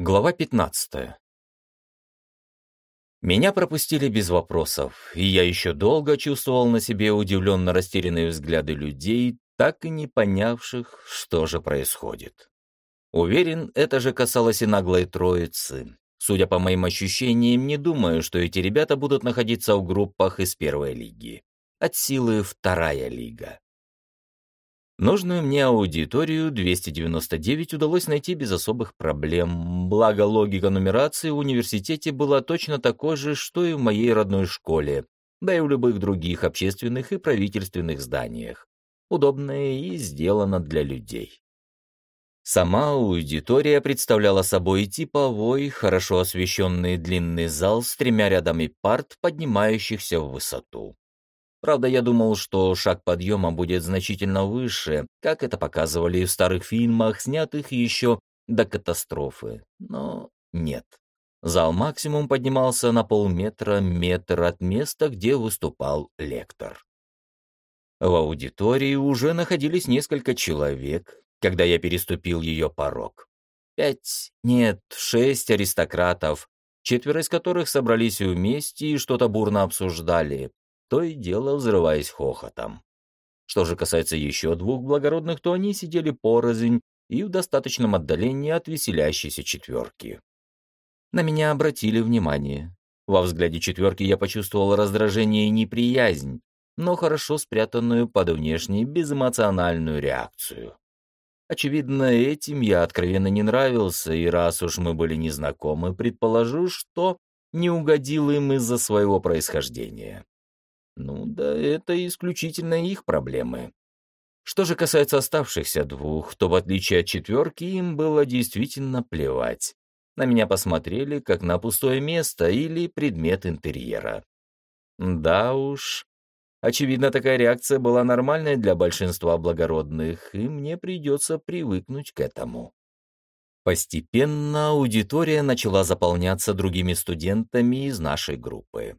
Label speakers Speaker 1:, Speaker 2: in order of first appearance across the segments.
Speaker 1: Глава 15. Меня пропустили без вопросов, и я еще долго чувствовал на себе удивленно растерянные взгляды людей, так и не понявших, что же происходит. Уверен, это же касалось и наглой троицы. Судя по моим ощущениям, не думаю, что эти ребята будут находиться в группах из первой лиги. От силы вторая лига. Нужную мне аудиторию 299 удалось найти без особых проблем, благо логика нумерации в университете была точно такой же, что и в моей родной школе, да и в любых других общественных и правительственных зданиях. Удобная и сделана для людей. Сама аудитория представляла собой типовой, хорошо освещенный длинный зал с тремя рядами парт, поднимающихся в высоту. Правда, я думал, что шаг подъема будет значительно выше, как это показывали в старых фильмах, снятых еще до катастрофы. Но нет. Зал максимум поднимался на полметра, метр от места, где выступал лектор. В аудитории уже находились несколько человек, когда я переступил ее порог. Пять, нет, шесть аристократов, четверо из которых собрались вместе и что-то бурно обсуждали, то и дело взрываясь хохотом. Что же касается еще двух благородных, то они сидели порознь и в достаточном отдалении от веселящейся четверки. На меня обратили внимание. Во взгляде четверки я почувствовал раздражение и неприязнь, но хорошо спрятанную под внешней безэмоциональную реакцию. Очевидно, этим я откровенно не нравился, и раз уж мы были незнакомы, предположу, что не угодил им из-за своего происхождения. Ну да, это исключительно их проблемы. Что же касается оставшихся двух, то в отличие от четверки им было действительно плевать. На меня посмотрели как на пустое место или предмет интерьера. Да уж, очевидно, такая реакция была нормальной для большинства благородных, и мне придется привыкнуть к этому. Постепенно аудитория начала заполняться другими студентами из нашей группы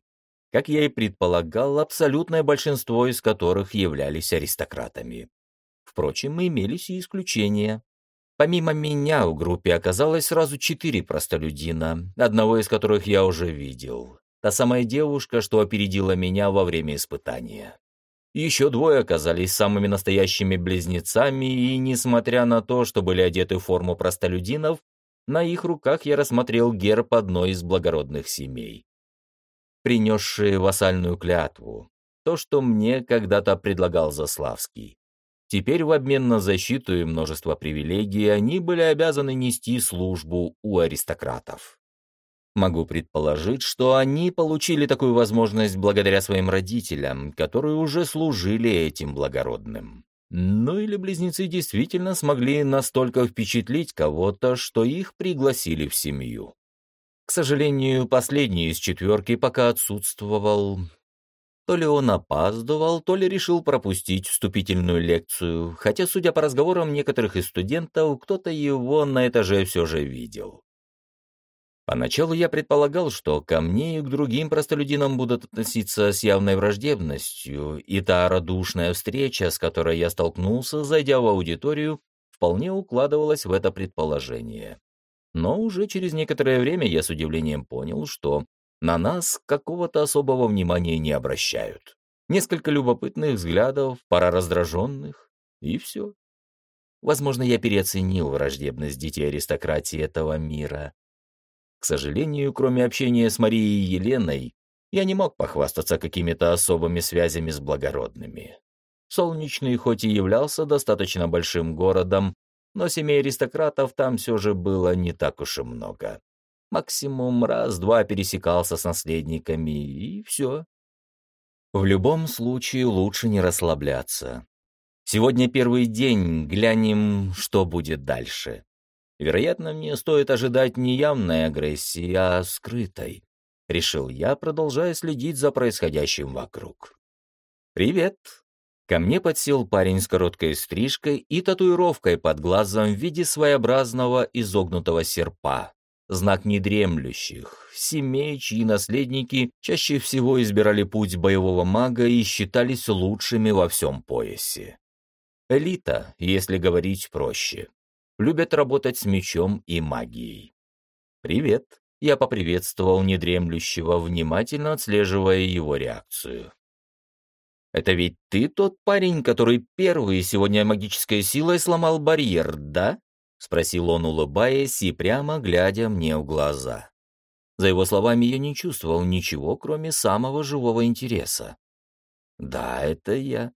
Speaker 1: как я и предполагал, абсолютное большинство из которых являлись аристократами. Впрочем, имелись и исключения. Помимо меня в группе оказалось сразу четыре простолюдина, одного из которых я уже видел. Та самая девушка, что опередила меня во время испытания. Еще двое оказались самыми настоящими близнецами, и, несмотря на то, что были одеты в форму простолюдинов, на их руках я рассмотрел герб одной из благородных семей принесшие вассальную клятву, то, что мне когда-то предлагал Заславский. Теперь в обмен на защиту и множество привилегий они были обязаны нести службу у аристократов. Могу предположить, что они получили такую возможность благодаря своим родителям, которые уже служили этим благородным. Ну или близнецы действительно смогли настолько впечатлить кого-то, что их пригласили в семью. К сожалению, последний из четверки пока отсутствовал. То ли он опаздывал, то ли решил пропустить вступительную лекцию, хотя, судя по разговорам некоторых из студентов, кто-то его на этаже все же видел. Поначалу я предполагал, что ко мне и к другим простолюдинам будут относиться с явной враждебностью, и та радушная встреча, с которой я столкнулся, зайдя в аудиторию, вполне укладывалась в это предположение. Но уже через некоторое время я с удивлением понял, что на нас какого-то особого внимания не обращают. Несколько любопытных взглядов, пара раздраженных, и все. Возможно, я переоценил враждебность детей аристократии этого мира. К сожалению, кроме общения с Марией и Еленой, я не мог похвастаться какими-то особыми связями с благородными. Солнечный хоть и являлся достаточно большим городом, но семей аристократов там все же было не так уж и много. Максимум раз-два пересекался с наследниками, и все. В любом случае лучше не расслабляться. Сегодня первый день, глянем, что будет дальше. Вероятно, мне стоит ожидать не явной агрессии, а скрытой. Решил я, продолжая следить за происходящим вокруг. «Привет!» Ко мне подсел парень с короткой стрижкой и татуировкой под глазом в виде своеобразного изогнутого серпа. Знак недремлющих, семей, чьи наследники чаще всего избирали путь боевого мага и считались лучшими во всем поясе. Элита, если говорить проще. Любят работать с мечом и магией. «Привет», — я поприветствовал недремлющего, внимательно отслеживая его реакцию. «Это ведь ты тот парень, который первый сегодня магической силой сломал барьер, да?» — спросил он, улыбаясь и прямо глядя мне в глаза. За его словами я не чувствовал ничего, кроме самого живого интереса. «Да, это я».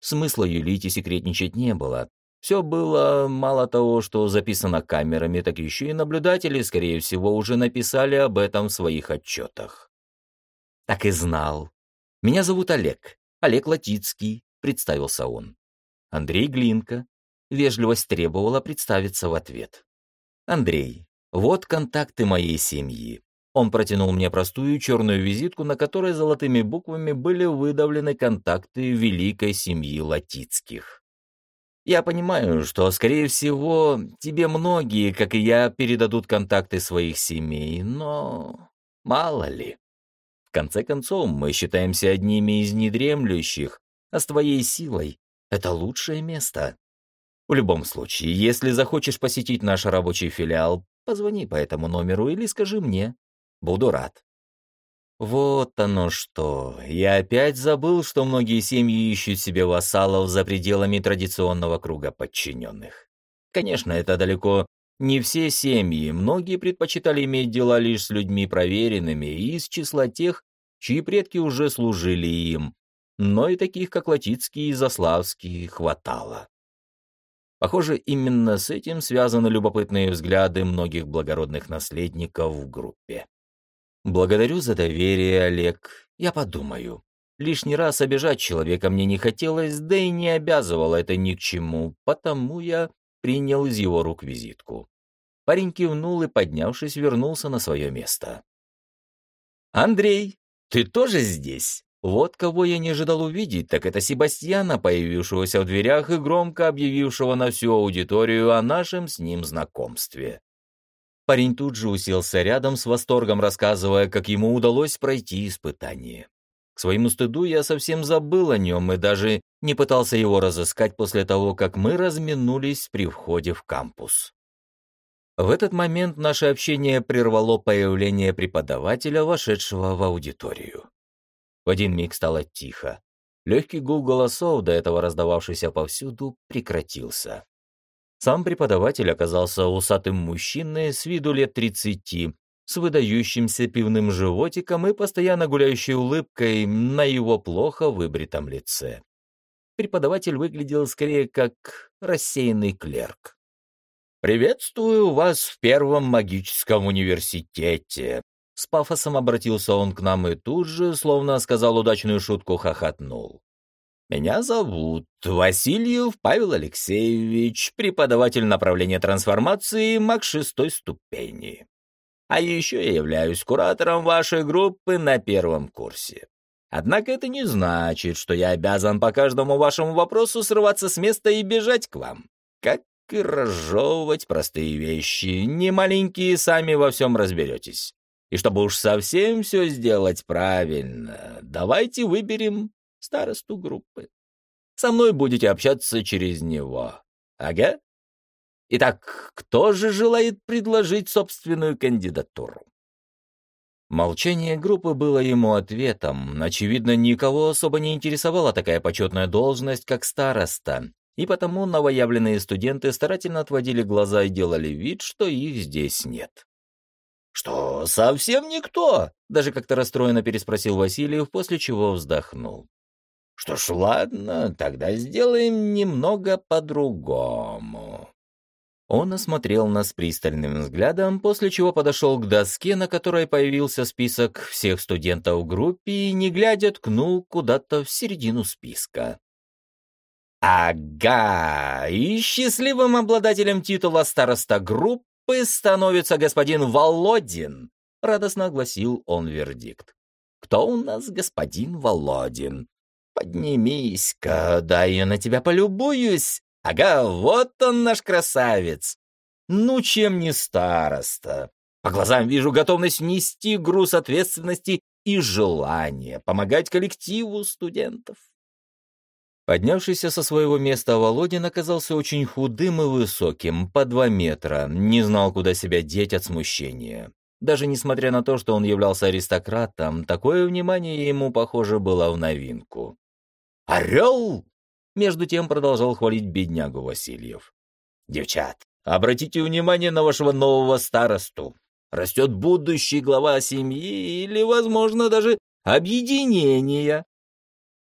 Speaker 1: Смысла юлить и секретничать не было, все было мало того, что записано камерами, так еще и наблюдатели, скорее всего, уже написали об этом в своих отчетах. Так и знал. Меня зовут Олег. Олег Латицкий, представился он. Андрей Глинка. Вежливость требовала представиться в ответ. Андрей, вот контакты моей семьи. Он протянул мне простую черную визитку, на которой золотыми буквами были выдавлены контакты великой семьи Латицких. Я понимаю, что, скорее всего, тебе многие, как и я, передадут контакты своих семей, но мало ли. Конце концов, мы считаемся одними из недремлющих, а с твоей силой это лучшее место. В любом случае, если захочешь посетить наш рабочий филиал, позвони по этому номеру или скажи мне. Буду рад. Вот оно что. Я опять забыл, что многие семьи ищут себе вассалов за пределами традиционного круга подчиненных. Конечно, это далеко не все семьи, многие предпочитали иметь дела лишь с людьми проверенными и из числа тех, чьи предки уже служили им, но и таких, как Латицкий и Заславский, хватало. Похоже, именно с этим связаны любопытные взгляды многих благородных наследников в группе. «Благодарю за доверие, Олег. Я подумаю. Лишний раз обижать человека мне не хотелось, да и не обязывало это ни к чему, потому я принял из его рук визитку». Парень кивнул и, поднявшись, вернулся на свое место. «Андрей, ты тоже здесь?» Вот кого я не ожидал увидеть, так это Себастьяна, появившегося в дверях и громко объявившего на всю аудиторию о нашем с ним знакомстве. Парень тут же уселся рядом, с восторгом рассказывая, как ему удалось пройти испытание. К своему стыду я совсем забыл о нем и даже не пытался его разыскать после того, как мы разминулись при входе в кампус. В этот момент наше общение прервало появление преподавателя, вошедшего в аудиторию. В один миг стало тихо. Легкий гул голосов, до этого раздававшийся повсюду, прекратился. Сам преподаватель оказался усатым мужчиной с виду лет тридцати, с выдающимся пивным животиком и постоянно гуляющей улыбкой на его плохо выбритом лице. Преподаватель выглядел скорее как рассеянный клерк. «Приветствую вас в Первом магическом университете!» С пафосом обратился он к нам и тут же, словно сказал удачную шутку, хохотнул. Меня зовут Васильев Павел Алексеевич, преподаватель направления трансформации МАК шестой ступени. А еще я являюсь куратором вашей группы на первом курсе. Однако это не значит, что я обязан по каждому вашему вопросу срываться с места и бежать к вам. Как и разжевывать простые вещи, не маленькие, сами во всем разберетесь. И чтобы уж совсем все сделать правильно, давайте выберем старосту группы. Со мной будете общаться через него. Ага? Итак, кто же желает предложить собственную кандидатуру? Молчание группы было ему ответом. Очевидно, никого особо не интересовала такая почетная должность, как староста, и потому новоявленные студенты старательно отводили глаза и делали вид, что их здесь нет. «Что, совсем никто?» — даже как-то расстроенно переспросил Васильев, после чего вздохнул. Что ж, ладно, тогда сделаем немного по-другому. Он осмотрел нас пристальным взглядом, после чего подошел к доске, на которой появился список всех студентов в группе и, не глядя, ткнул куда-то в середину списка. «Ага, и счастливым обладателем титула староста группы становится господин Володин», — радостно огласил он вердикт. «Кто у нас господин Володин?» Поднимись-ка, да я на тебя полюбуюсь. Ага, вот он наш красавец. Ну, чем не староста? По глазам вижу готовность нести груз ответственности и желание помогать коллективу студентов. Поднявшийся со своего места Володин оказался очень худым и высоким, по два метра, не знал, куда себя деть от смущения. Даже несмотря на то, что он являлся аристократом, такое внимание ему, похоже, было в новинку. «Орел!» — между тем продолжал хвалить беднягу Васильев. «Девчат, обратите внимание на вашего нового старосту. Растет будущий глава семьи или, возможно, даже объединения.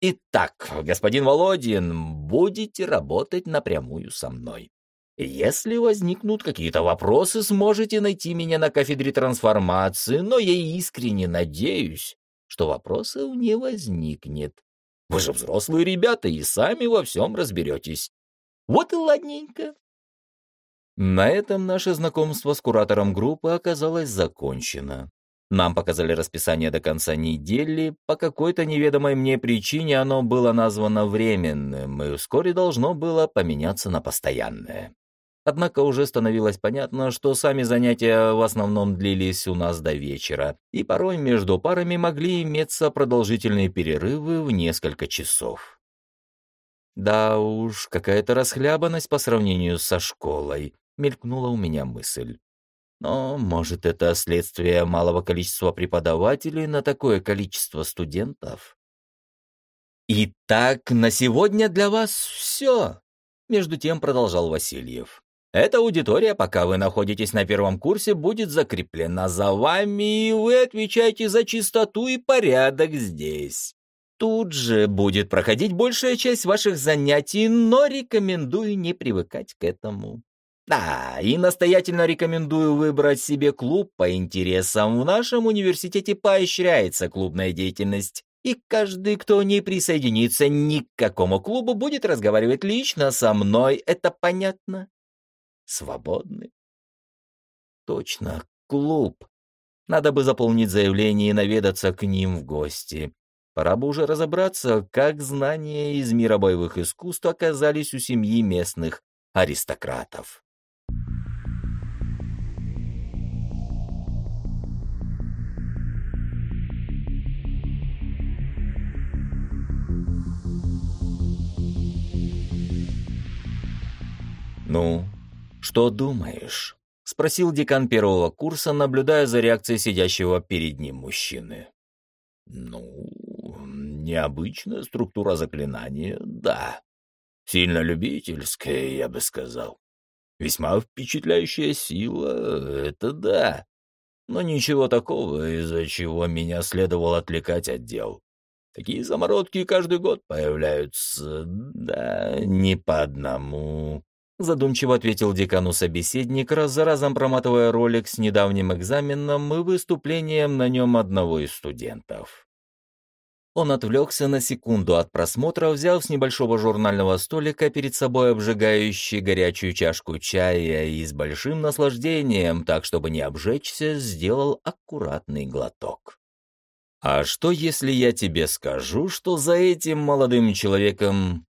Speaker 1: Итак, господин Володин, будете работать напрямую со мной. Если возникнут какие-то вопросы, сможете найти меня на кафедре трансформации, но я искренне надеюсь, что вопросов не возникнет. Вы же взрослые ребята и сами во всем разберетесь. Вот и ладненько. На этом наше знакомство с куратором группы оказалось закончено. Нам показали расписание до конца недели, по какой-то неведомой мне причине оно было названо временным и вскоре должно было поменяться на постоянное. Однако уже становилось понятно, что сами занятия в основном длились у нас до вечера, и порой между парами могли иметься продолжительные перерывы в несколько часов. Да уж, какая-то расхлябанность по сравнению со школой, мелькнула у меня мысль. Но, может, это следствие малого количества преподавателей на такое количество студентов? «Итак, на сегодня для вас все», — между тем продолжал Васильев. «Эта аудитория, пока вы находитесь на первом курсе, будет закреплена за вами, и вы отвечаете за чистоту и порядок здесь. Тут же будет проходить большая часть ваших занятий, но рекомендую не привыкать к этому. Да, и настоятельно рекомендую выбрать себе клуб по интересам. В нашем университете поощряется клубная деятельность. И каждый, кто не присоединится ни к какому клубу, будет разговаривать лично со мной. Это понятно? Свободны. Точно, клуб. Надо бы заполнить заявление и наведаться к ним в гости. Пора бы уже разобраться, как знания из мира боевых искусств оказались у семьи местных аристократов. «Ну, что думаешь?» — спросил декан первого курса, наблюдая за реакцией сидящего перед ним мужчины. «Ну, необычная структура заклинания, да. Сильно любительская, я бы сказал. Весьма впечатляющая сила, это да. Но ничего такого, из-за чего меня следовало отвлекать от дел. Такие замородки каждый год появляются, да, не по одному. Задумчиво ответил декану собеседник, раз за разом проматывая ролик с недавним экзаменом и выступлением на нем одного из студентов. Он отвлекся на секунду от просмотра, взял с небольшого журнального столика перед собой обжигающий горячую чашку чая и с большим наслаждением, так чтобы не обжечься, сделал аккуратный глоток. «А что, если я тебе скажу, что за этим молодым человеком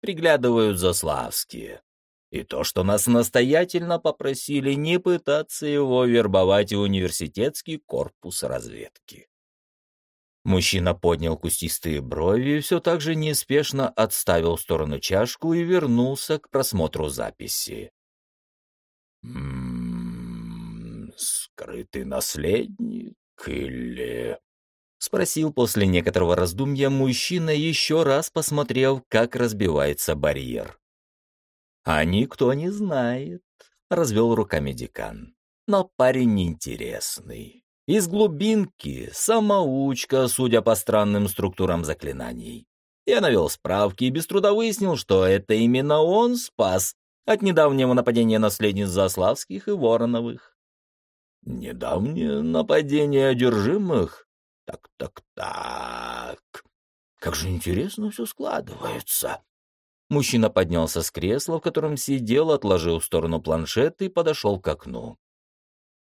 Speaker 1: приглядывают заславские?» И то, что нас настоятельно попросили не пытаться его вербовать в университетский корпус разведки. Мужчина поднял кустистые брови, все так же неспешно отставил в сторону чашку и вернулся к просмотру записи. «М -м, «Скрытый наследник или...» — спросил после некоторого раздумья мужчина, еще раз посмотрев, как разбивается барьер. «А никто не знает», — развел руками декан. «Но парень интересный. Из глубинки самоучка, судя по странным структурам заклинаний. Я навел справки и без труда выяснил, что это именно он спас от недавнего нападения наследниц Заславских и Вороновых. Недавнее нападение одержимых? Так-так-так. Как же интересно все складывается. Мужчина поднялся с кресла, в котором сидел, отложил в сторону планшет и подошел к окну.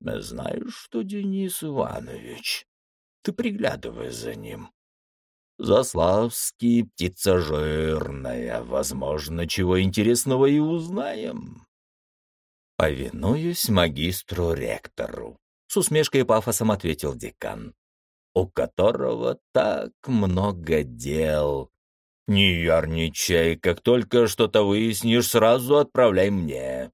Speaker 1: Знаешь что, Денис Иванович, ты приглядывай за ним. Заславский птица жирная, возможно, чего интересного и узнаем. Повинуюсь магистру-ректору, с усмешкой и пафосом ответил декан, у которого так много дел. «Не ярничай, как только что-то выяснишь, сразу отправляй мне.